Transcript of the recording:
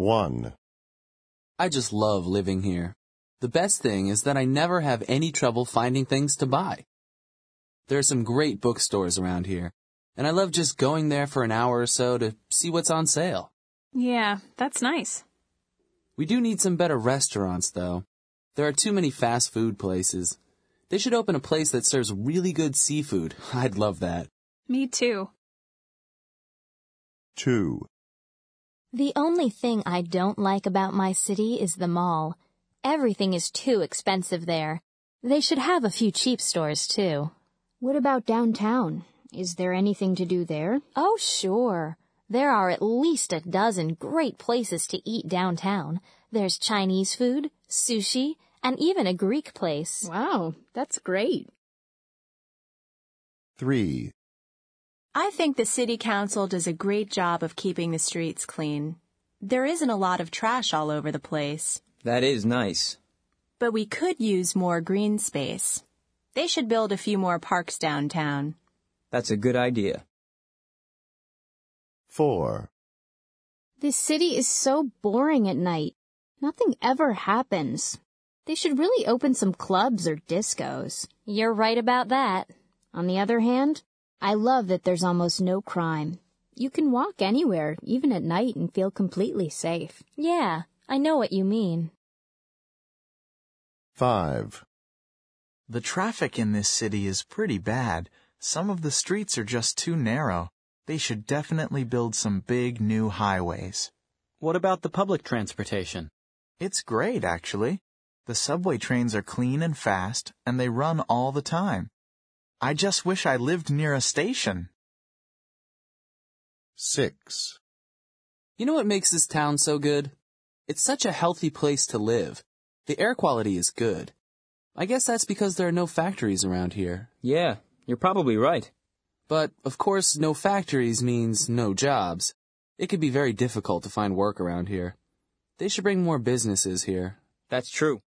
1. I just love living here. The best thing is that I never have any trouble finding things to buy. There are some great bookstores around here, and I love just going there for an hour or so to see what's on sale. Yeah, that's nice. We do need some better restaurants, though. There are too many fast food places. They should open a place that serves really good seafood. I'd love that. Me too. 2. The only thing I don't like about my city is the mall. Everything is too expensive there. They should have a few cheap stores too. What about downtown? Is there anything to do there? Oh, sure. There are at least a dozen great places to eat downtown. There's Chinese food, sushi, and even a Greek place. Wow, that's great. 3. I think the city council does a great job of keeping the streets clean. There isn't a lot of trash all over the place, That is nice. but we could use more green space. They should build a few more parks downtown. That's a good idea. 4. This city is so boring at night. Nothing ever happens. They should really open some clubs or discos. You're right about that. On the other hand, I love that there's almost no crime. You can walk anywhere, even at night, and feel completely safe. Yeah, I know what you mean. 5. The traffic in this city is pretty bad. Some of the streets are just too narrow. They should definitely build some big new highways. What about the public transportation? It's great, actually. The subway trains are clean and fast, and they run all the time. I just wish I lived near a station. 6. You know what makes this town so good? It's such a healthy place to live. The air quality is good. I guess that's because there are no factories around here. Yeah, you're probably right. But, of course, no factories means no jobs. It could be very difficult to find work around here. They should bring more businesses here. That's true.